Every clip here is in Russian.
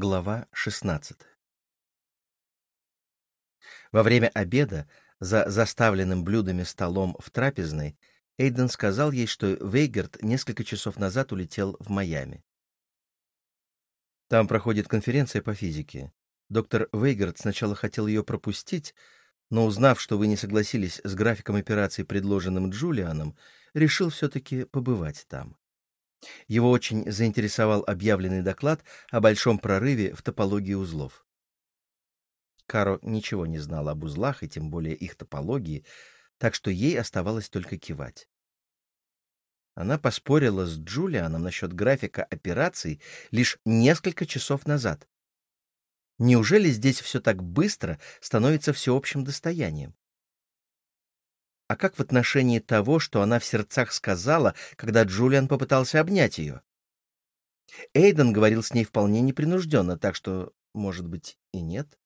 Глава 16 Во время обеда за заставленным блюдами столом в трапезной Эйден сказал ей, что Вейгерт несколько часов назад улетел в Майами. Там проходит конференция по физике. Доктор Вейгерт сначала хотел ее пропустить, но узнав, что вы не согласились с графиком операции, предложенным Джулианом, решил все-таки побывать там. Его очень заинтересовал объявленный доклад о большом прорыве в топологии узлов. Каро ничего не знала об узлах и тем более их топологии, так что ей оставалось только кивать. Она поспорила с Джулианом насчет графика операций лишь несколько часов назад. Неужели здесь все так быстро становится всеобщим достоянием? А как в отношении того, что она в сердцах сказала, когда Джулиан попытался обнять ее? Эйден говорил с ней вполне непринужденно, так что, может быть, и нет.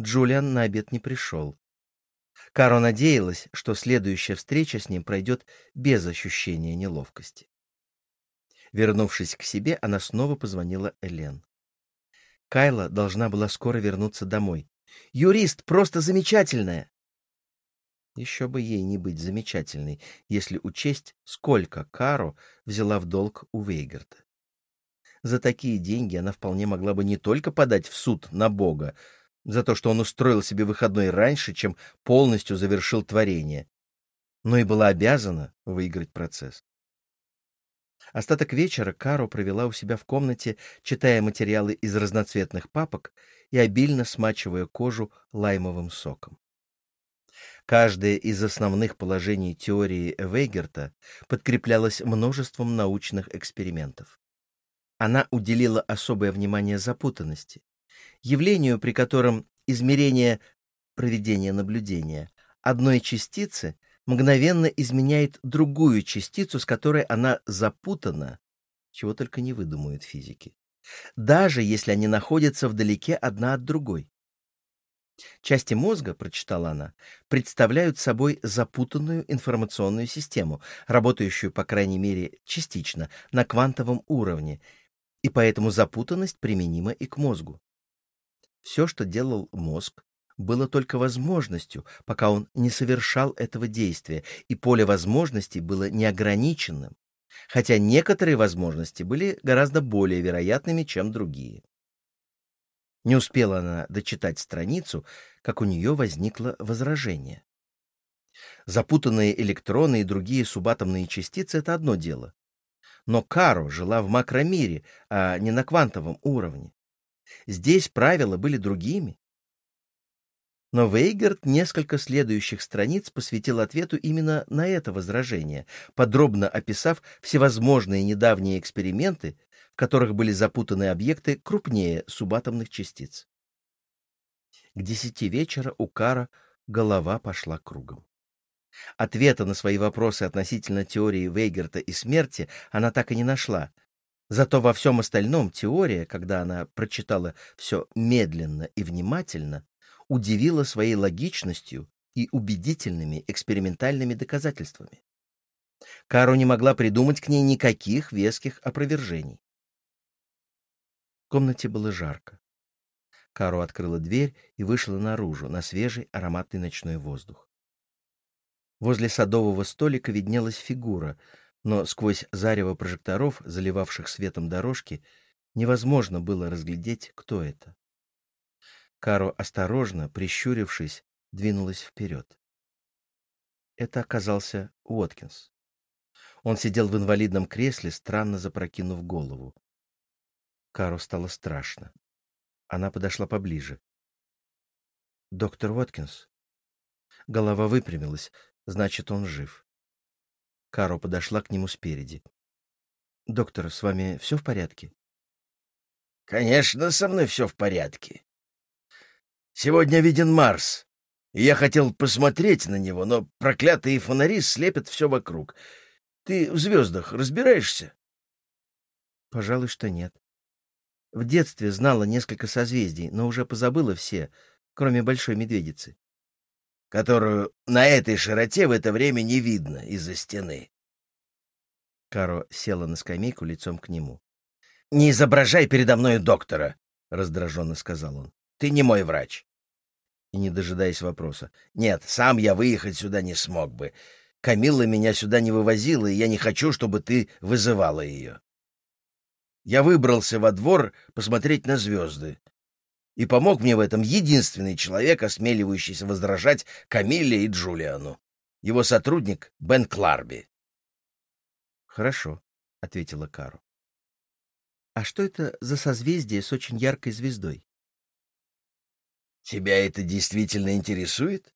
Джулиан на обед не пришел. Каро надеялась, что следующая встреча с ним пройдет без ощущения неловкости. Вернувшись к себе, она снова позвонила Элен. Кайла должна была скоро вернуться домой. «Юрист просто замечательная!» Еще бы ей не быть замечательной, если учесть, сколько Каро взяла в долг у Вейгарта. За такие деньги она вполне могла бы не только подать в суд на Бога, за то, что он устроил себе выходной раньше, чем полностью завершил творение, но и была обязана выиграть процесс. Остаток вечера Каро провела у себя в комнате, читая материалы из разноцветных папок и обильно смачивая кожу лаймовым соком. Каждое из основных положений теории Вейгерта подкреплялось множеством научных экспериментов. Она уделила особое внимание запутанности, явлению, при котором измерение проведения наблюдения одной частицы мгновенно изменяет другую частицу, с которой она запутана, чего только не выдумают физики, даже если они находятся вдалеке одна от другой. Части мозга, прочитала она, представляют собой запутанную информационную систему, работающую, по крайней мере, частично, на квантовом уровне, и поэтому запутанность применима и к мозгу. Все, что делал мозг, было только возможностью, пока он не совершал этого действия, и поле возможностей было неограниченным, хотя некоторые возможности были гораздо более вероятными, чем другие. Не успела она дочитать страницу, как у нее возникло возражение. Запутанные электроны и другие субатомные частицы — это одно дело. Но Каро жила в макромире, а не на квантовом уровне. Здесь правила были другими. Но Вейгард несколько следующих страниц посвятил ответу именно на это возражение, подробно описав всевозможные недавние эксперименты, которых были запутаны объекты крупнее субатомных частиц. К десяти вечера у Кара голова пошла кругом. Ответа на свои вопросы относительно теории Вейгерта и смерти она так и не нашла. Зато во всем остальном теория, когда она прочитала все медленно и внимательно, удивила своей логичностью и убедительными экспериментальными доказательствами. Кару не могла придумать к ней никаких веских опровержений. В комнате было жарко. Каро открыла дверь и вышла наружу, на свежий ароматный ночной воздух. Возле садового столика виднелась фигура, но сквозь зарево прожекторов, заливавших светом дорожки, невозможно было разглядеть, кто это. Каро осторожно, прищурившись, двинулась вперед. Это оказался Уоткинс. Он сидел в инвалидном кресле, странно запрокинув голову. Кару стало страшно. Она подошла поближе. «Доктор Уоткинс?» Голова выпрямилась, значит, он жив. Каро подошла к нему спереди. «Доктор, с вами все в порядке?» «Конечно, со мной все в порядке. Сегодня виден Марс, и я хотел посмотреть на него, но проклятые фонари слепят все вокруг. Ты в звездах разбираешься?» «Пожалуй, что нет. В детстве знала несколько созвездий, но уже позабыла все, кроме Большой Медведицы. Которую на этой широте в это время не видно из-за стены. Каро села на скамейку лицом к нему. не изображай передо мной доктора», — раздраженно сказал он. «Ты не мой врач». И, не дожидаясь вопроса, «Нет, сам я выехать сюда не смог бы. Камилла меня сюда не вывозила, и я не хочу, чтобы ты вызывала ее». Я выбрался во двор посмотреть на звезды. И помог мне в этом единственный человек, осмеливающийся возражать Камилле и Джулиану. Его сотрудник Бен Кларби. «Хорошо», — ответила Кару. «А что это за созвездие с очень яркой звездой?» «Тебя это действительно интересует?»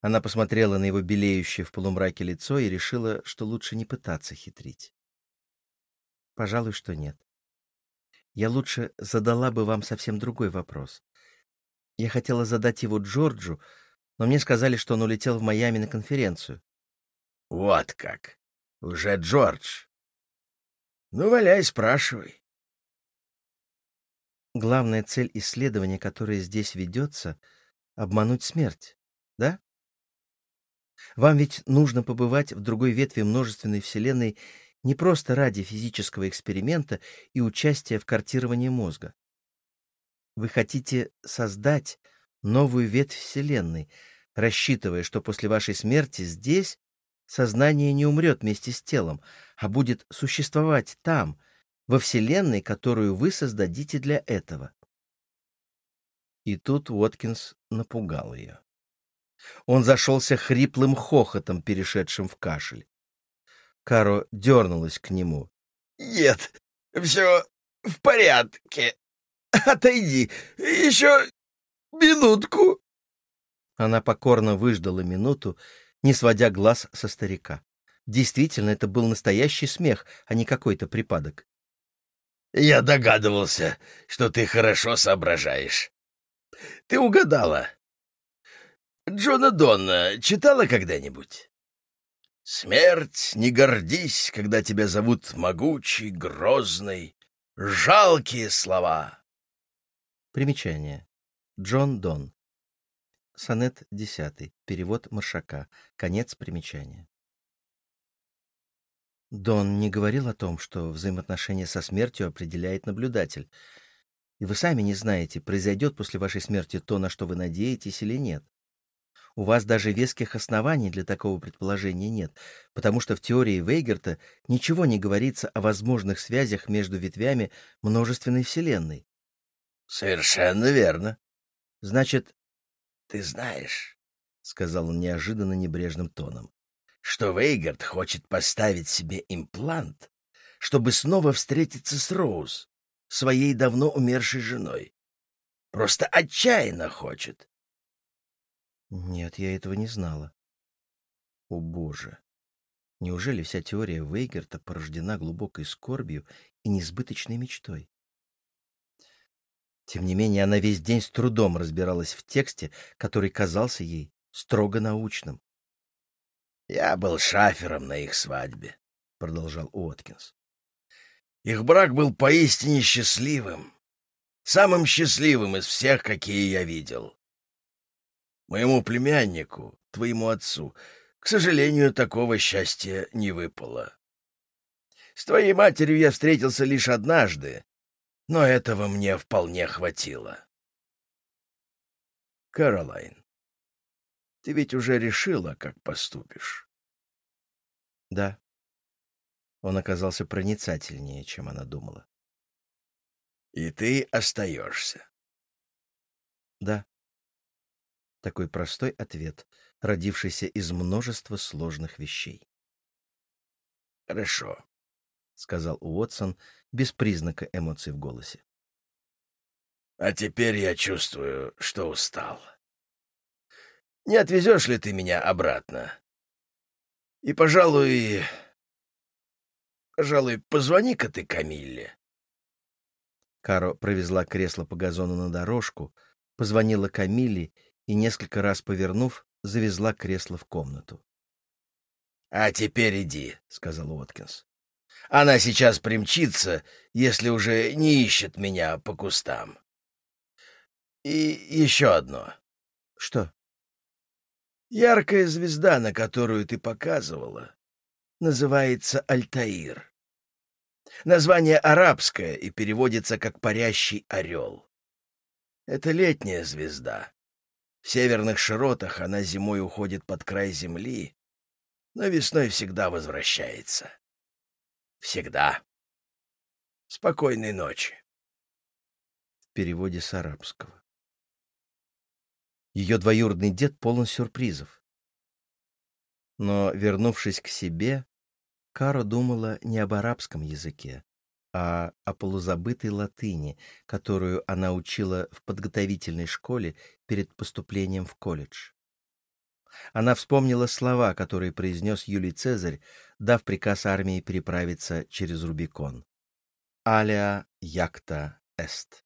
Она посмотрела на его белеющее в полумраке лицо и решила, что лучше не пытаться хитрить. Пожалуй, что нет. Я лучше задала бы вам совсем другой вопрос. Я хотела задать его Джорджу, но мне сказали, что он улетел в Майами на конференцию. Вот как. Уже Джордж. Ну, валяй, спрашивай. Главная цель исследования, которое здесь ведется, — обмануть смерть, да? Вам ведь нужно побывать в другой ветви множественной вселенной не просто ради физического эксперимента и участия в картировании мозга. Вы хотите создать новую ветвь Вселенной, рассчитывая, что после вашей смерти здесь сознание не умрет вместе с телом, а будет существовать там, во Вселенной, которую вы создадите для этого. И тут Уоткинс напугал ее. Он зашелся хриплым хохотом, перешедшим в кашель. Каро дернулась к нему. «Нет, все в порядке. Отойди, еще минутку». Она покорно выждала минуту, не сводя глаз со старика. Действительно, это был настоящий смех, а не какой-то припадок. «Я догадывался, что ты хорошо соображаешь. Ты угадала. Джона Донна читала когда-нибудь?» Смерть, не гордись, когда тебя зовут могучий, грозный. Жалкие слова. Примечание. Джон Дон. Сонет 10. Перевод Маршака. Конец примечания. Дон не говорил о том, что взаимоотношения со смертью определяет наблюдатель. И вы сами не знаете, произойдет после вашей смерти то, на что вы надеетесь или нет. У вас даже веских оснований для такого предположения нет, потому что в теории Вейгерта ничего не говорится о возможных связях между ветвями множественной Вселенной. — Совершенно верно. — Значит... — Ты знаешь, — сказал он неожиданно небрежным тоном, — что Вейгард хочет поставить себе имплант, чтобы снова встретиться с Роуз, своей давно умершей женой. Просто отчаянно хочет. Нет, я этого не знала. О боже! Неужели вся теория Вейгерта порождена глубокой скорбью и несбыточной мечтой? Тем не менее, она весь день с трудом разбиралась в тексте, который казался ей строго научным. «Я был шафером на их свадьбе», — продолжал Уоткинс. «Их брак был поистине счастливым, самым счастливым из всех, какие я видел. Моему племяннику, твоему отцу, к сожалению, такого счастья не выпало. С твоей матерью я встретился лишь однажды, но этого мне вполне хватило. Каролайн, ты ведь уже решила, как поступишь? Да. Он оказался проницательнее, чем она думала. И ты остаешься? Да. Такой простой ответ, родившийся из множества сложных вещей. «Хорошо», — сказал Уотсон без признака эмоций в голосе. «А теперь я чувствую, что устал. Не отвезешь ли ты меня обратно? И, пожалуй... Пожалуй, позвони-ка ты Камилле». Каро провезла кресло по газону на дорожку, позвонила Камилле и, несколько раз повернув, завезла кресло в комнату. — А теперь иди, — сказал Уоткинс. — Она сейчас примчится, если уже не ищет меня по кустам. И еще одно. — Что? — Яркая звезда, на которую ты показывала, называется Альтаир. Название арабское и переводится как «парящий орел». Это летняя звезда. В северных широтах она зимой уходит под край земли, но весной всегда возвращается. Всегда. Спокойной ночи. В переводе с арабского. Ее двоюродный дед полон сюрпризов. Но, вернувшись к себе, Каро думала не об арабском языке, а о полузабытой латыни, которую она учила в подготовительной школе перед поступлением в колледж. Она вспомнила слова, которые произнес Юлий Цезарь, дав приказ армии переправиться через Рубикон. «Алия якта эст».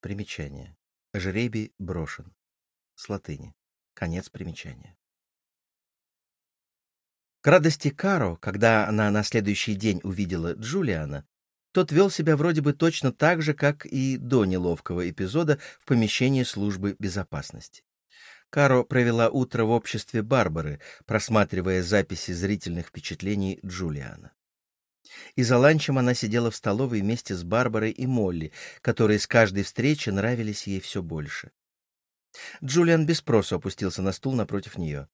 Примечание. Жребий брошен. С латыни. Конец примечания. К радости Каро, когда она на следующий день увидела Джулиана, тот вел себя вроде бы точно так же, как и до неловкого эпизода в помещении службы безопасности. Каро провела утро в обществе Барбары, просматривая записи зрительных впечатлений Джулиана. И за ланчем она сидела в столовой вместе с Барбарой и Молли, которые с каждой встречи нравились ей все больше. Джулиан без спросу опустился на стул напротив нее.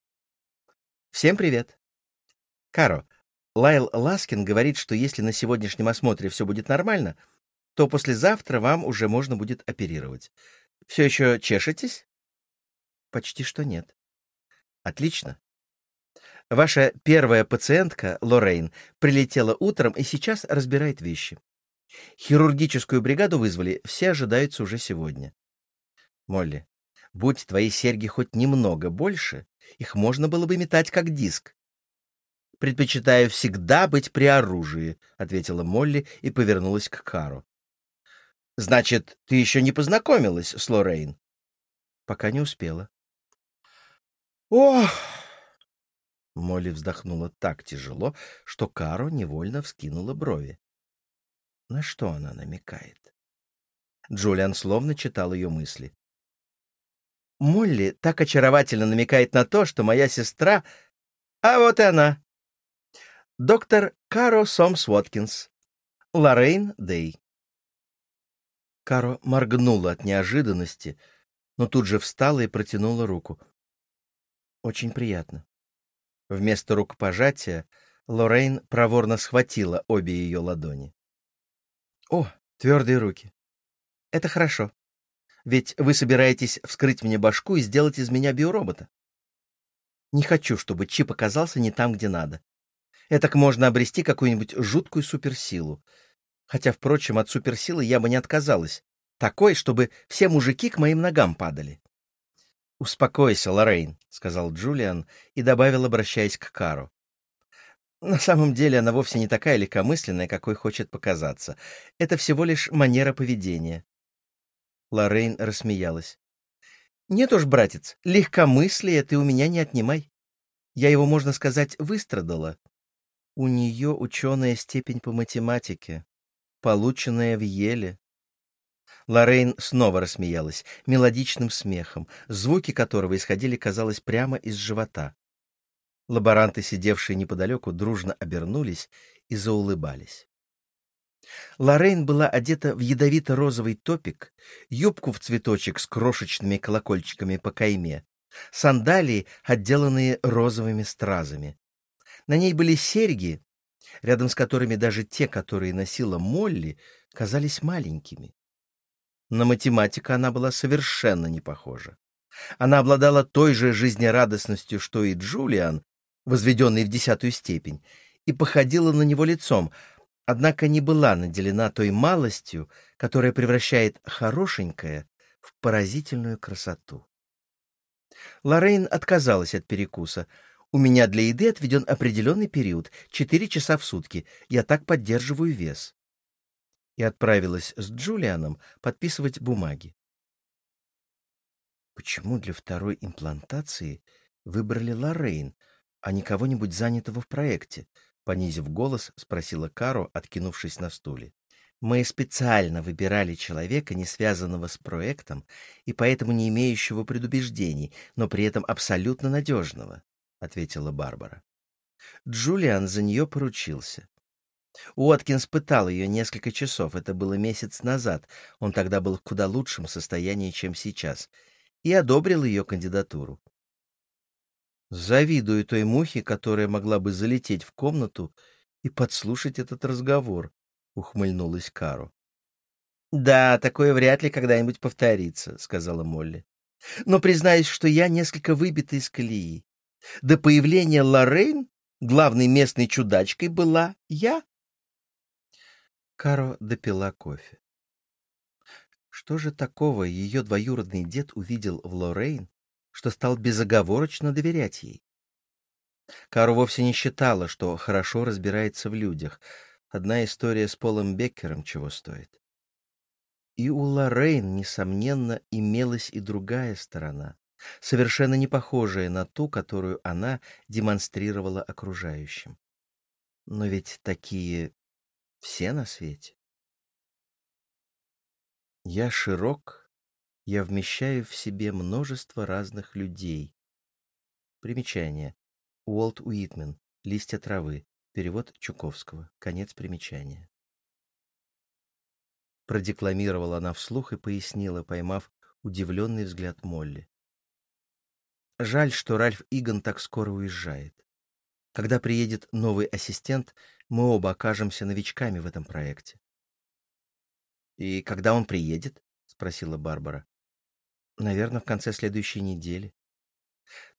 «Всем привет!» Каро, Лайл Ласкин говорит, что если на сегодняшнем осмотре все будет нормально, то послезавтра вам уже можно будет оперировать. Все еще чешетесь? Почти что нет. Отлично. Ваша первая пациентка, Лоррейн, прилетела утром и сейчас разбирает вещи. Хирургическую бригаду вызвали, все ожидаются уже сегодня. Молли, будь твои серьги хоть немного больше, их можно было бы метать как диск предпочитаю всегда быть при оружии», — ответила Молли и повернулась к Кару. «Значит, ты еще не познакомилась с Лоррейн?» «Пока не успела». «Ох!» Молли вздохнула так тяжело, что Каро невольно вскинула брови. На что она намекает? Джулиан словно читал ее мысли. Молли так очаровательно намекает на то, что моя сестра... А вот и она доктор Каро Сомс Уоткинс, Лоррейн Дей. Каро моргнула от неожиданности, но тут же встала и протянула руку. Очень приятно. Вместо рукопожатия Лоррейн проворно схватила обе ее ладони. О, твердые руки. Это хорошо. Ведь вы собираетесь вскрыть мне башку и сделать из меня биоробота. Не хочу, чтобы чип оказался не там, где надо. Этак можно обрести какую-нибудь жуткую суперсилу. Хотя, впрочем, от суперсилы я бы не отказалась. Такой, чтобы все мужики к моим ногам падали. «Успокойся, Лоррейн», — сказал Джулиан и добавил, обращаясь к Кару. «На самом деле она вовсе не такая легкомысленная, какой хочет показаться. Это всего лишь манера поведения». Лоррейн рассмеялась. «Нет уж, братец, легкомыслие ты у меня не отнимай. Я его, можно сказать, выстрадала. У нее ученая степень по математике, полученная в Еле. Лоррейн снова рассмеялась, мелодичным смехом, звуки которого исходили, казалось, прямо из живота. Лаборанты, сидевшие неподалеку, дружно обернулись и заулыбались. Лоррейн была одета в ядовито-розовый топик, юбку в цветочек с крошечными колокольчиками по кайме, сандалии, отделанные розовыми стразами. На ней были серьги, рядом с которыми даже те, которые носила Молли, казались маленькими. На математика она была совершенно не похожа. Она обладала той же жизнерадостностью, что и Джулиан, возведенный в десятую степень, и походила на него лицом, однако не была наделена той малостью, которая превращает хорошенькое в поразительную красоту. Лоррейн отказалась от перекуса — у меня для еды отведен определенный период — четыре часа в сутки. Я так поддерживаю вес. И отправилась с Джулианом подписывать бумаги. Почему для второй имплантации выбрали Лоррейн, а не кого-нибудь занятого в проекте? Понизив голос, спросила Каро, откинувшись на стуле. Мы специально выбирали человека, не связанного с проектом и поэтому не имеющего предубеждений, но при этом абсолютно надежного. — ответила Барбара. Джулиан за нее поручился. Уоткинс пытал ее несколько часов, это было месяц назад, он тогда был в куда лучшем состоянии, чем сейчас, и одобрил ее кандидатуру. Завидую той мухе, которая могла бы залететь в комнату и подслушать этот разговор, — ухмыльнулась Кару. — Да, такое вряд ли когда-нибудь повторится, — сказала Молли. — Но признаюсь, что я несколько выбита из колеи. До появления Лоррейн главной местной чудачкой была я. Каро допила кофе. Что же такого ее двоюродный дед увидел в Лоррейн, что стал безоговорочно доверять ей? Каро вовсе не считала, что хорошо разбирается в людях. Одна история с Полом Беккером чего стоит. И у Лоррейн, несомненно, имелась и другая сторона, совершенно не похожая на ту, которую она демонстрировала окружающим. Но ведь такие все на свете. Я широк, я вмещаю в себе множество разных людей. Примечание. Уолт Уитмен. Листья травы. Перевод Чуковского. Конец примечания. Продекламировала она вслух и пояснила, поймав удивленный взгляд Молли. Жаль, что Ральф Иган так скоро уезжает. Когда приедет новый ассистент, мы оба окажемся новичками в этом проекте. «И когда он приедет?» — спросила Барбара. «Наверное, в конце следующей недели.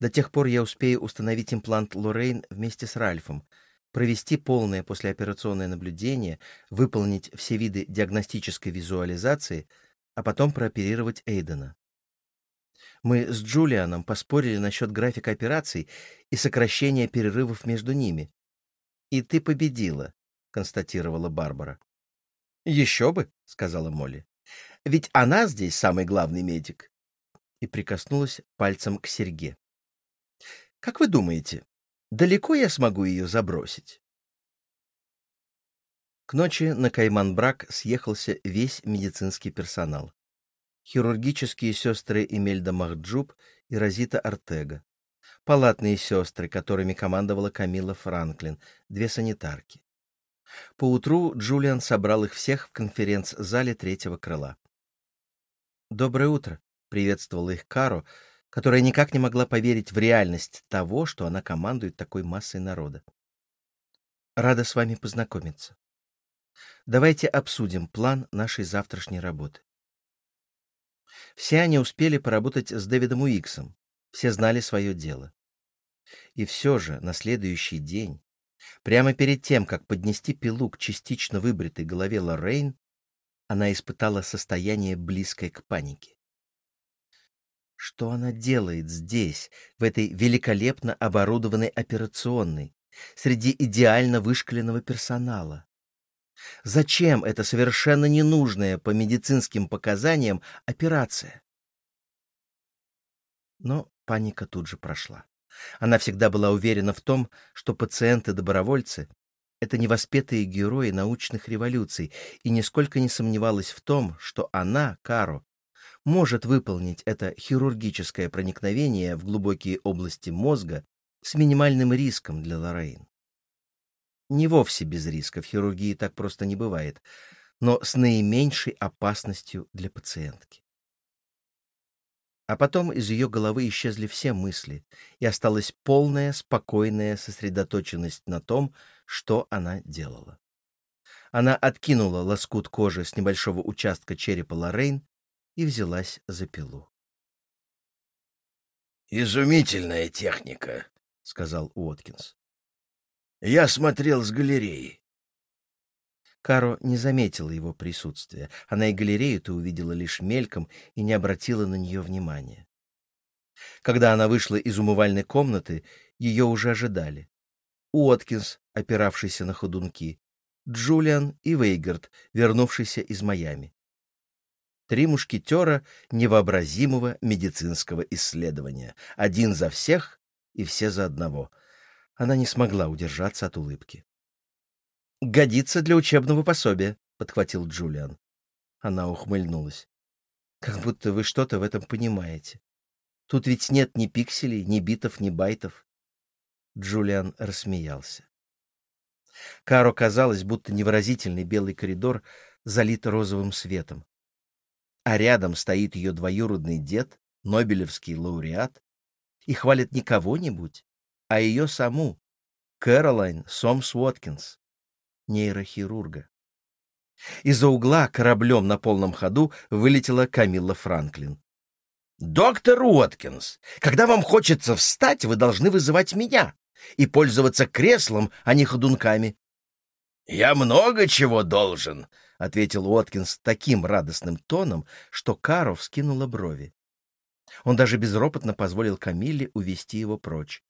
До тех пор я успею установить имплант Лоррейн вместе с Ральфом, провести полное послеоперационное наблюдение, выполнить все виды диагностической визуализации, а потом прооперировать Эйдена. Мы с Джулианом поспорили насчет графика операций и сокращения перерывов между ними. «И ты победила», — констатировала Барбара. «Еще бы», — сказала Молли. «Ведь она здесь самый главный медик». И прикоснулась пальцем к серьге. «Как вы думаете, далеко я смогу ее забросить?» К ночи на Кайман-Брак съехался весь медицинский персонал хирургические сестры Эмельда Махджуб и Розита Артега, палатные сестры, которыми командовала Камила Франклин, две санитарки. Поутру Джулиан собрал их всех в конференц-зале третьего крыла. «Доброе утро», — приветствовала их Каро, которая никак не могла поверить в реальность того, что она командует такой массой народа. «Рада с вами познакомиться. Давайте обсудим план нашей завтрашней работы. Все они успели поработать с Дэвидом Уиксом, все знали свое дело. И все же на следующий день, прямо перед тем, как поднести пилу к частично выбритой голове Лоррейн, она испытала состояние, близкое к панике. Что она делает здесь, в этой великолепно оборудованной операционной, среди идеально вышкаленного персонала? Зачем эта совершенно ненужная по медицинским показаниям операция? Но паника тут же прошла. Она всегда была уверена в том, что пациенты-добровольцы — это невоспетые герои научных революций, и нисколько не сомневалась в том, что она, Каро, может выполнить это хирургическое проникновение в глубокие области мозга с минимальным риском для Лоррейн не вовсе без риска, в хирургии так просто не бывает, но с наименьшей опасностью для пациентки. А потом из ее головы исчезли все мысли, и осталась полная, спокойная сосредоточенность на том, что она делала. Она откинула лоскут кожи с небольшого участка черепа Лоррейн и взялась за пилу. «Изумительная техника», — сказал Уоткинс. Я смотрел с галереи. Каро не заметила его присутствия. Она и галерею-то увидела лишь мельком и не обратила на нее внимания. Когда она вышла из умывальной комнаты, ее уже ожидали. Уоткинс, опиравшийся на ходунки, Джулиан и Вейгард, вернувшийся из Майами. Три мушкетера невообразимого медицинского исследования. Один за всех и все за одного. Она не смогла удержаться от улыбки. «Годится для учебного пособия», — подхватил Джулиан. Она ухмыльнулась. «Как будто вы что-то в этом понимаете. Тут ведь нет ни пикселей, ни битов, ни байтов». Джулиан рассмеялся. Каро казалось, будто невыразительный белый коридор залит розовым светом. А рядом стоит ее двоюродный дед, Нобелевский лауреат, и хвалит не кого-нибудь, а ее саму, Кэролайн Сомс Уоткинс, нейрохирурга. Из-за угла кораблем на полном ходу вылетела Камилла Франклин. «Доктор Уоткинс, когда вам хочется встать, вы должны вызывать меня и пользоваться креслом, а не ходунками». «Я много чего должен», — ответил Уоткинс таким радостным тоном, что Каро вскинула брови. Он даже безропотно позволил Камилле увести его прочь,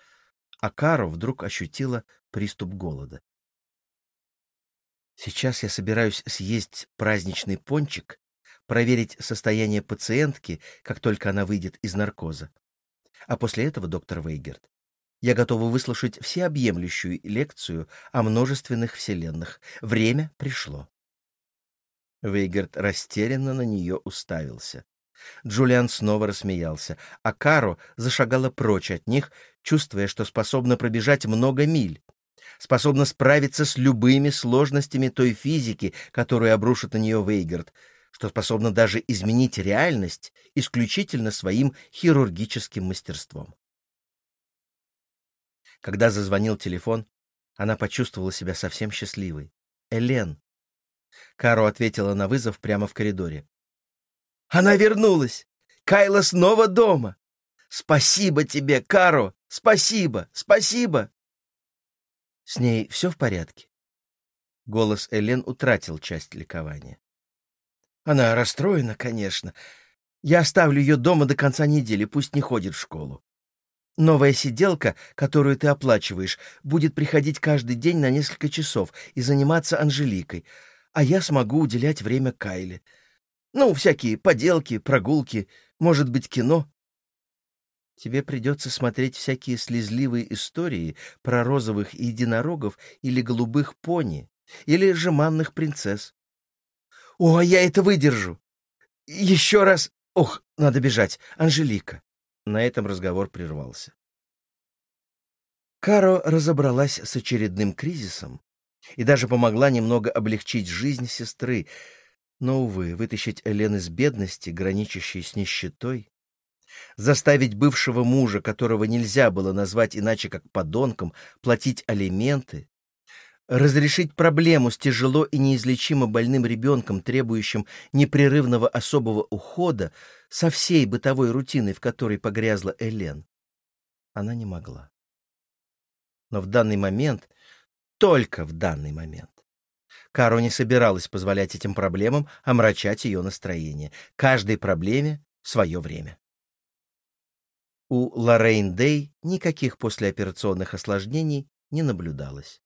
а Каро вдруг ощутила приступ голода. Сейчас я собираюсь съесть праздничный пончик, проверить состояние пациентки, как только она выйдет из наркоза. А после этого, доктор Вейгерт, я готова выслушать всеобъемлющую лекцию о множественных вселенных. Время пришло. Вейгерт растерянно на нее уставился. Джулиан снова рассмеялся, а Каро зашагала прочь от них, чувствуя, что способна пробежать много миль, способна справиться с любыми сложностями той физики, которую обрушит на нее Вейгард, что способна даже изменить реальность исключительно своим хирургическим мастерством. Когда зазвонил телефон, она почувствовала себя совсем счастливой. «Элен!» Каро ответила на вызов прямо в коридоре. «Она вернулась! Кайла снова дома! Спасибо тебе, Каро! Спасибо! Спасибо!» С ней все в порядке? Голос Элен утратил часть ликования. Она расстроена, конечно. Я оставлю ее дома до конца недели, пусть не ходит в школу. Новая сиделка, которую ты оплачиваешь, будет приходить каждый день на несколько часов и заниматься Анжеликой, а я смогу уделять время Кайле. Ну, всякие поделки, прогулки, может быть, кино. Тебе придется смотреть всякие слезливые истории про розовых единорогов или голубых пони, или жеманных принцесс. О, а я это выдержу! Еще раз... Ох, надо бежать. Анжелика. На этом разговор прервался. Каро разобралась с очередным кризисом и даже помогла немного облегчить жизнь сестры, но, увы, вытащить Элен из бедности, граничащей с нищетой, заставить бывшего мужа, которого нельзя было назвать иначе как подонком, платить алименты, разрешить проблему с тяжело и неизлечимо больным ребенком, требующим непрерывного особого ухода, со всей бытовой рутиной, в которой погрязла Элен, она не могла. Но в данный момент, только в данный момент, Каро не собиралась позволять этим проблемам омрачать ее настроение. Каждой проблеме свое время. У Лоррейн Дэй никаких послеоперационных осложнений не наблюдалось.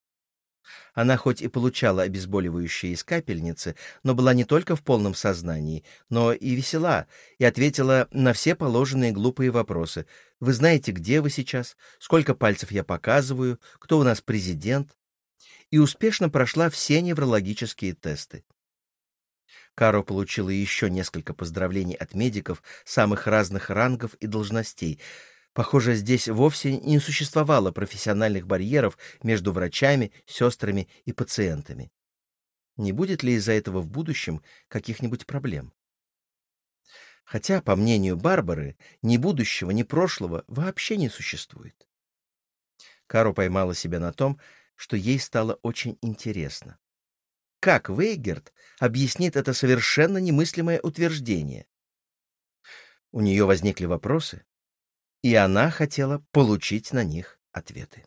Она хоть и получала обезболивающие из капельницы, но была не только в полном сознании, но и весела, и ответила на все положенные глупые вопросы. «Вы знаете, где вы сейчас? Сколько пальцев я показываю? Кто у нас президент?» И успешно прошла все неврологические тесты. Каро получила еще несколько поздравлений от медиков самых разных рангов и должностей. Похоже, здесь вовсе не существовало профессиональных барьеров между врачами, сестрами и пациентами. Не будет ли из-за этого в будущем каких-нибудь проблем? Хотя, по мнению Барбары, ни будущего, ни прошлого вообще не существует. Каро поймала себя на том, что ей стало очень интересно. Как Вейгерт объяснит это совершенно немыслимое утверждение? У нее возникли вопросы, и она хотела получить на них ответы.